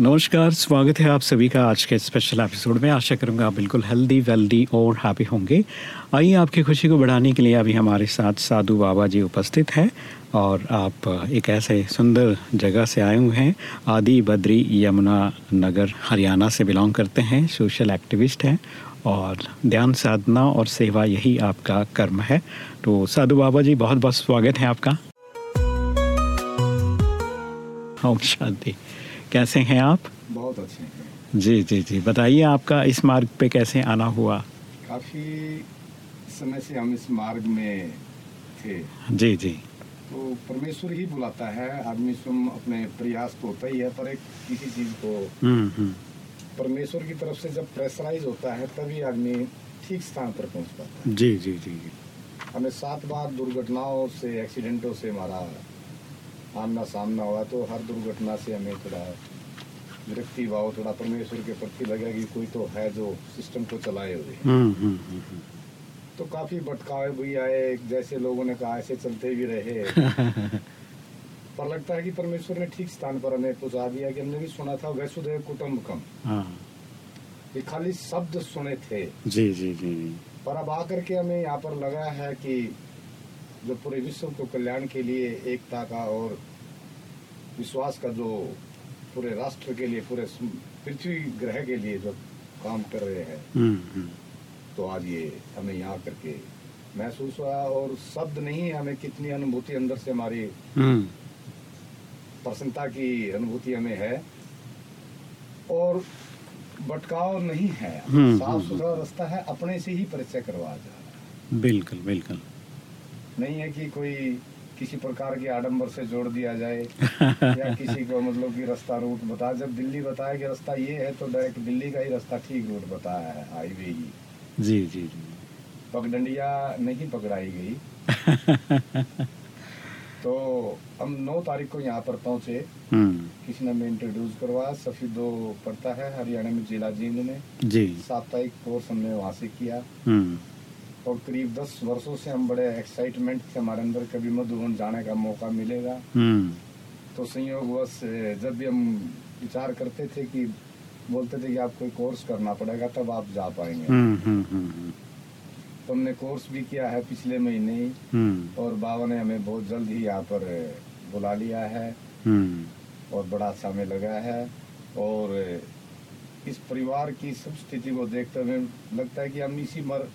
नमस्कार, स्वागत है आप सभी का आज के स्पेशल एपिसोड में। आशा करूँगा आप बिल्कुल हेल्दी वेल्दी और हैप्पी होंगे। आइए आपकी खुशी को बढ़ाने के लिए अभी हमारे साथ साधु बाबा जी उपस्थित हैं और आप एक ऐसे सुंदर जगह से आए हुए हैं, आदि बद्री यमुना नगर, हरियाणा से बिलोंग करते हैं सोशल एक्टिविस्ट हैं और ध्यान साधना और सेवा यही आपका कर्म है। तो साधु बाबा जी बहुत बहुत स्वागत है आपका। ओम शांति। कैसे हैं आप? बहुत अच्छे हैं। जी जी जी। बताइए आपका इस मार्ग पे कैसे आना हुआ? काफ़ी समय से हम इस मार्ग में थे। जी जी। तो परमेश्वर ही बुलाता है। आदमी स्वयं अपने प्रयास तो होता ही है पर एक किसी चीज़ को हम्म हम्म। परमेश्वर की तरफ़ से जब प्रेशराइज होता है तभी आदमी ठीक स्थान पर पहुँच पाता है। जी जी जी जी। हमें सात बार दुर्घटनाओं से एक्सीडेंटों से हमारा आमना सामना हुआ तो हर दुर्घटना से हमें थोड़ा विरक्ति भाव थोड़ा परमेश्वर के प्रति लगा कि कोई तो है जो सिस्टम को चलाए हुए। हम्म हम्म हम्म। तो काफ़ी भटकावे भी आए जैसे लोगों ने कहा ऐसे चलते भी रहे। पर लगता है कि परमेश्वर ने ठीक स्थान पर हमें पहुँचा दिया कि हमने भी सुना था वैसुदेव कुटुम्बकम हाँ। ये खाली शब्द सुने थे। जी जी जी। पर अब आकर के हमें यहाँ पर लगा है कि जो पूरे विश्व को कल्याण के लिए एकता का और विश्वास का जो पूरे राष्ट्र के लिए पूरे पृथ्वी ग्रह के लिए जो काम कर रहे हैं हम्म हम्म। तो आज ये हमें यहाँ करके महसूस हुआ और शब्द नहीं हमें कितनी अनुभूति अंदर से हमारी हम्म। प्रसन्नता की अनुभूति हमें है और भटकाव नहीं है। साफ़ सुथरा रास्ता है अपने से ही परिचय करवाया जा रहा है। बिल्कुल बिल्कुल। नहीं है कि कोई किसी प्रकार के आडंबर से जोड़ दिया जाए या किसी को मतलब कि रास्ता रूट बता जब दिल्ली बताया कि रास्ता ये है तो डायरेक्ट दिल्ली का ही रास्ता ठीक रूट बताया है हाईवे ही। जी जी जी। पगडंडिया नहीं पकड़ाई गई। तो हम नौ तारीख को यहाँ पर पहुँचे। हम्म। किसी ने हमें इंट्रोड्यूस करवाया सफीदो पड़ता है हरियाणा में जिला जींद में जी। साप्ताहिक कोर्स हमने वहाँ से किया। हम्म। और करीब दस वर्षों से हम बड़े एक्साइटमेंट थे हमारे अंदर कभी मधुबन जाने का मौका मिलेगा। हम्म। तो संयोगवश जब भी हम विचार करते थे कि बोलते थे कि आप कोई कोर्स करना पड़ेगा तब आप जा पाएँगे। हम्म हम्म तो हमने कोर्स भी किया है पिछले महीने ही। और बाबा ने हमें बहुत जल्द ही यहाँ पर बुला लिया है। और बड़ा अच्छा हमें लगा है। और इस परिवार की सब स्थिति को देखते हुए लगता है कि हम इसी मर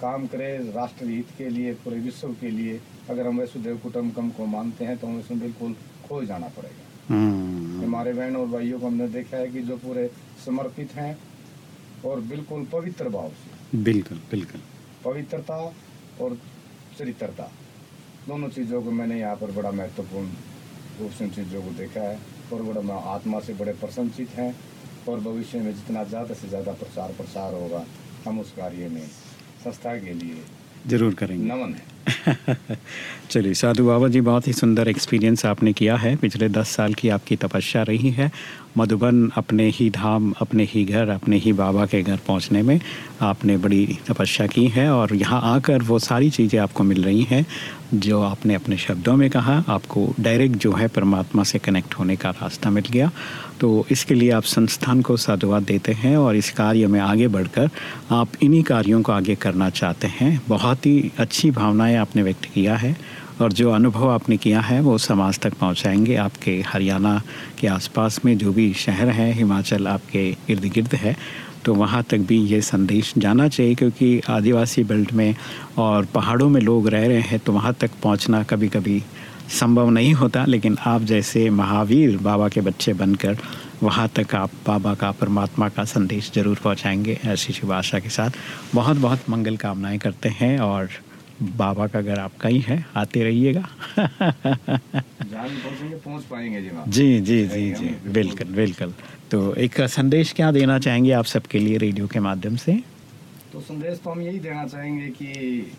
काम करें राष्ट्र हित के लिए पूरे विश्व के लिए अगर हम वैसुदेव कुटुम्बकम को मानते हैं तो हमें इसमें बिल्कुल खो जाना पड़ेगा। हम्म। हमारे बहन और भाइयों को हमने देखा है कि जो पूरे समर्पित हैं और बिल्कुल पवित्र भाव से। बिल्कुल बिल्कुल। पवित्रता और चरित्रता दोनों चीज़ों को मैंने यहाँ पर बड़ा महत्वपूर्ण रूप से चीज़ों को देखा है और बड़ा आत्मा से बड़े प्रसन्नचित हैं और भविष्य में जितना ज़्यादा से ज़्यादा प्रचार प्रसार होगा हम उस कार्य में संस्था के लिए। ज़रूर करेंगे। नमन है। चलिए साधु बाबा जी बहुत ही सुंदर एक्सपीरियंस आपने किया है। पिछले दस साल की आपकी तपस्या रही है। मधुबन अपने ही धाम अपने ही घर अपने ही बाबा के घर पहुँचने में आपने बड़ी तपस्या की है और यहाँ आकर वो सारी चीज़ें आपको मिल रही हैं। जो आपने अपने शब्दों में कहा, आपको डायरेक्ट जो है परमात्मा से कनेक्ट होने का रास्ता मिल गया। तो इसके लिए आप संस्थान को साधुवाद देते हैं और इस कार्य में आगे बढ़कर आप इन्हीं कार्यों को आगे करना चाहते हैं। बहुत ही अच्छी भावनाएँ आपने व्यक्त किया है और जो अनुभव आपने किया है, वो समाज तक पहुंचाएँगे। आपके हरियाणा के आसपास में जो भी शहर हैं, हिमाचल आपके इर्द गिर्द है। तो वहाँ तक भी ये संदेश जाना चाहिए क्योंकि आदिवासी बेल्ट में और पहाड़ों में लोग रह रहे हैं तो वहाँ तक पहुँचना कभी कभी संभव नहीं होता। लेकिन आप जैसे महावीर बाबा के बच्चे बनकर वहाँ तक आप बाबा का, परमात्मा का संदेश ज़रूर पहुँचाएँगे। ऐसी शुभ आशा के साथ। बहुत बहुत मंगल कामनाएँ करते हैं और बाबा का घर आपका ही है आते रहिएगा। पहुँच पाएँगे जी जी जी जी जी बिल्कुल। बिल्कुल तो एक संदेश क्या देना चाहेंगे आप सबके लिए रेडियो के माध्यम से? तो संदेश तो हम यही देना चाहेंगे कि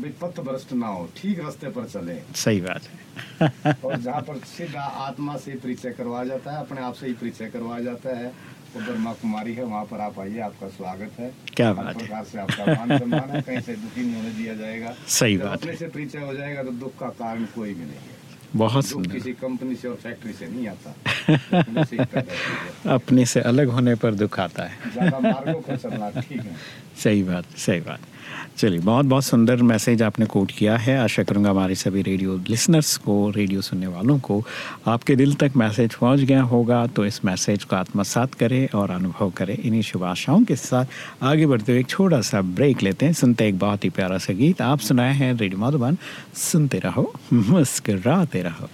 विपत्त भ्रष्ट ना हो ठीक रास्ते पर चले। सही बात है। और जहाँ पर सीधा आत्मा से परिचय करवाया जाता है अपने आप से ही परिचय करवाया जाता है। वो ब्रह्मा कुमारी है वहाँ पर आप आइए आपका स्वागत है। क्या बात है। प्रकार से आपका मान सम्मान है कहीं से दुखी नहीं होने दिया जाएगा। सही बात है। से परिचय हो जाएगा तो दुख का कारण कोई भी नहीं है। बहुत सुंदर। किसी कंपनी से और फैक्ट्री से नहीं आता। अपने से। अपने से अलग होने पर दुख आता है। ज़्यादा मार्गों पर चलना ठीक है। सही बात सही बात। चलिए, बहुत बहुत सुंदर मैसेज आपने कोट किया है। आशा करूँगा हमारे सभी रेडियो लिसनर्स को, रेडियो सुनने वालों को आपके दिल तक मैसेज पहुँच गया होगा। तो इस मैसेज को आत्मसात करें और अनुभव करें। इन्हीं शुभ आशाओं के साथ आगे बढ़ते हुए एक छोटा सा ब्रेक लेते हैं। सुनते एक बहुत ही प्यारा सा गीत आप सुनाए हैं। रेडियो माधुबन, सुनते रहो, मुस्कराते रहो।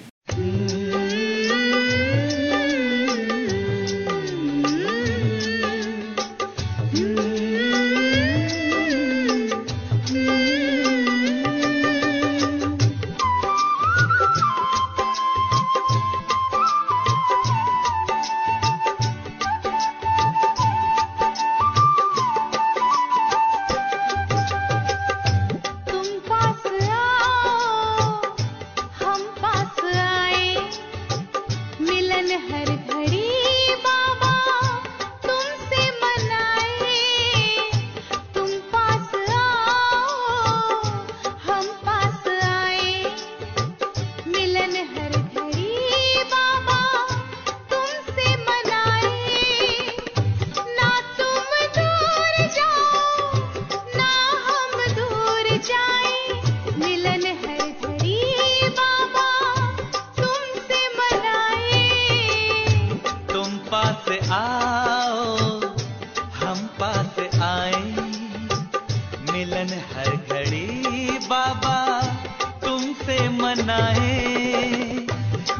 मनाए।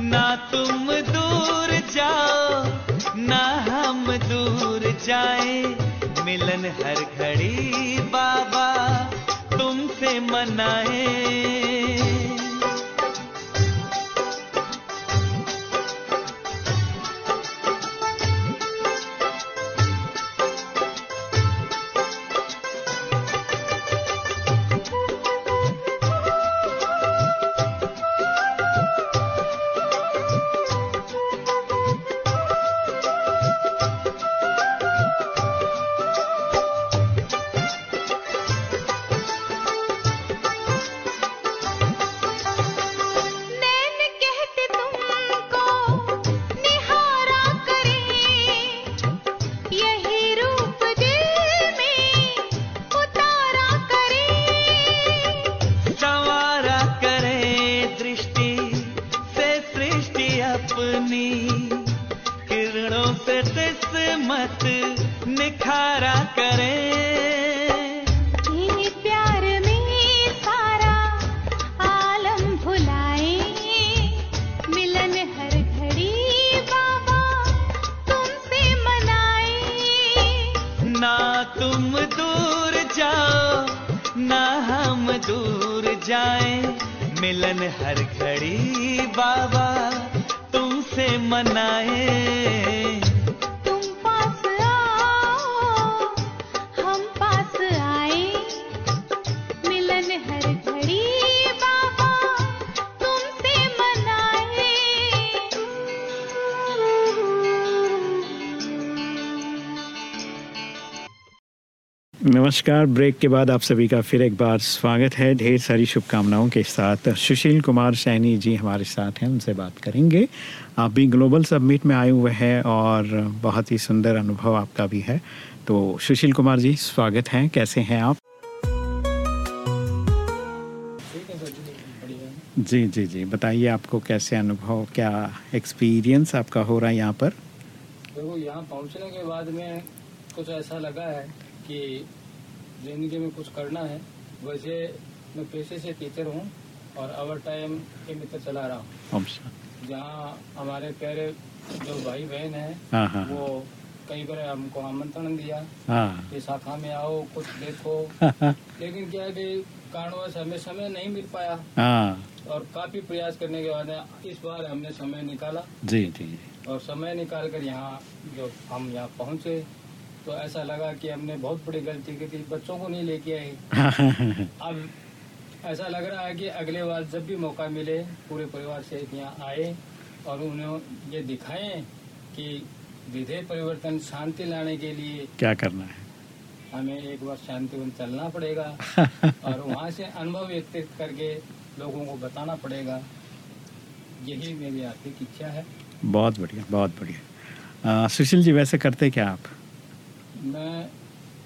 ना तुम दूर जाओ, ना हम दूर जाए। मिलन हर घड़ी बाबा तुमसे मनाए। जाएँ। मिलन हर घड़ी बाबा तुमसे मनाए। नमस्कार। ब्रेक के बाद आप सभी का फिर एक बार स्वागत है। ढेर सारी शुभकामनाओं के साथ सुशील कुमार सैनी जी हमारे साथ हैं। उनसे बात करेंगे। आप भी ग्लोबल सबमिट में आए हुए हैं और बहुत ही सुंदर अनुभव आपका भी है। तो सुशील कुमार जी, स्वागत है। कैसे हैं आप? जी जी जी। बताइए आपको कैसे अनुभव, क्या एक्सपीरियंस आपका हो रहा है यहाँ पर? देखो, यहाँ पहुँचने के बाद में कुछ ऐसा लगा है कि ज़िंदगी में कुछ करना है वैसे मैं पेशे से टीचर हूँ और ओवर टाइम के मित्र चला रहा हूँ। जहाँ हमारे प्यारे जो भाई बहन हैं हाँ हाँ वो कई बार हमको आमंत्रण दिया हाँ। कि शाखा में आओ कुछ देखो। हाँ लेकिन क्या है कि कारणवश हमें समय नहीं मिल पाया। हाँ। और काफ़ी प्रयास करने के बाद इस बार हमने समय निकाला। जी जी और समय निकाल कर यहाँ जो हम यहाँ पहुँचे। तो ऐसा लगा कि हमने बहुत बड़ी गलती की थी बच्चों को नहीं लेके आए। अब ऐसा लग रहा है कि अगले बार जब भी मौका मिले पूरे परिवार से यहाँ आए और उन्हें ये दिखाएँ कि विधेय परिवर्तन शांति लाने के लिए क्या करना है? हमें एक बार शांतिवन चलना पड़ेगा और वहाँ से अनुभव व्यक्त करके लोगों को बताना पड़ेगा। यही मेरी आर्थिक इच्छा है। बहुत बढ़िया बहुत बढ़िया। सुशील जी वैसे करते क्या आप? मैं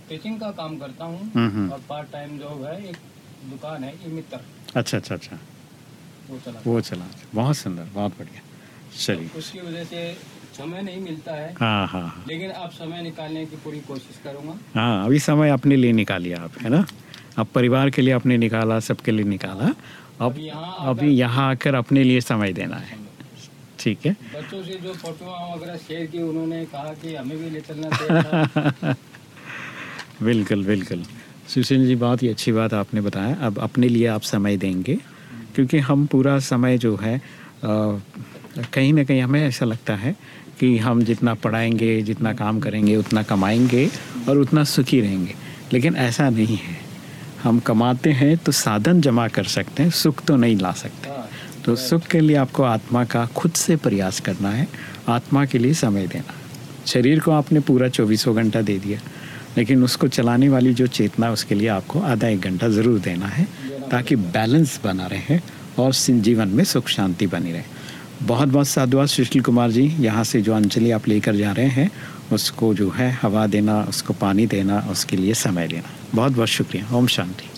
टीचिंग का काम करता हूँ। और पार्ट टाइम जॉब है एक दुकान है ई मित्र। अच्छा अच्छा अच्छा। वो चला। वो चला। बहुत सुंदर बहुत बढ़िया। चलिए। उसकी वजह से समय नहीं मिलता है हाँ हाँ हाँ। लेकिन अब समय निकालने की पूरी कोशिश करूँगा। हाँ अभी समय अपने लिए निकालिए आप है ना? अब परिवार के लिए आपने निकाला सबके लिए निकाला। अब अब यहाँ अभी यहाँ आकर अपने लिए समय देना है। ठीक है। बच्चों से जो फ़ोटो वगैरह शेयर की उन्होंने कहा कि हमें भी ले चलना चाहिए बिल्कुल बिल्कुल। सुशील जी बहुत ही अच्छी बात आपने बताया। अब अपने लिए आप समय देंगे क्योंकि हम पूरा समय जो है कहीं ना कहीं हमें ऐसा लगता है कि हम जितना पढ़ाएँगे जितना काम करेंगे उतना कमाएँगे और उतना सुखी रहेंगे। लेकिन ऐसा नहीं है। हम कमाते हैं तो साधन जमा कर सकते हैं सुख तो नहीं ला सकते। तो सुख के लिए आपको आत्मा का खुद से प्रयास करना है। आत्मा के लिए समय देना। शरीर को आपने पूरा चौबीसों घंटा दे दिया लेकिन उसको चलाने वाली जो चेतना उसके लिए आपको आधा एक घंटा ज़रूर देना है ताकि बैलेंस बना रहे और जीवन में सुख शांति बनी रहे। बहुत बहुत साधुवाद सुशील कुमार जी यहाँ से जो अंजलि आप लेकर जा रहे हैं उसको जो है हवा देना उसको पानी देना उसके लिए समय देना। बहुत बहुत शुक्रिया। ओम शांति।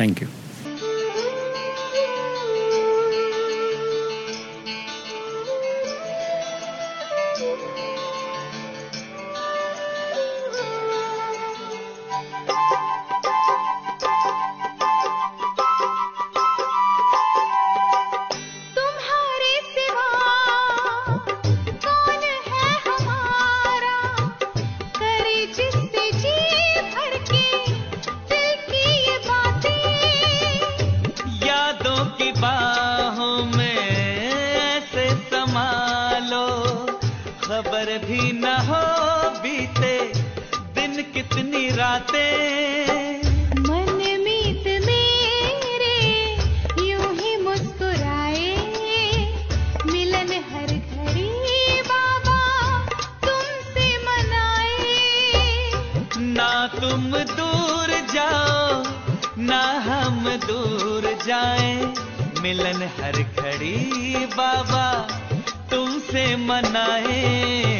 थैंक यू मिलन हर घड़ी बाबा तुमसे मनाए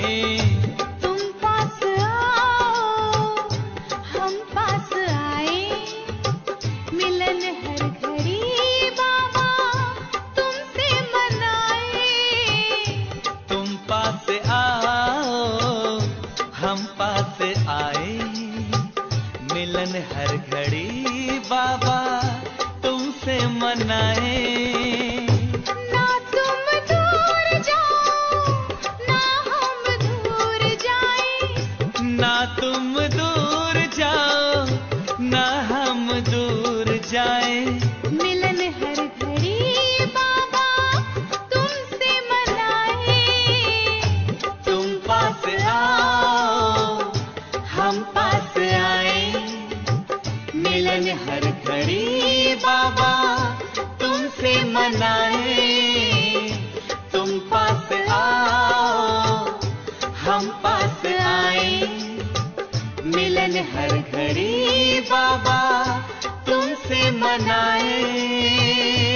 दूर जाए। हर घड़ी बाबा तुमसे मनाए।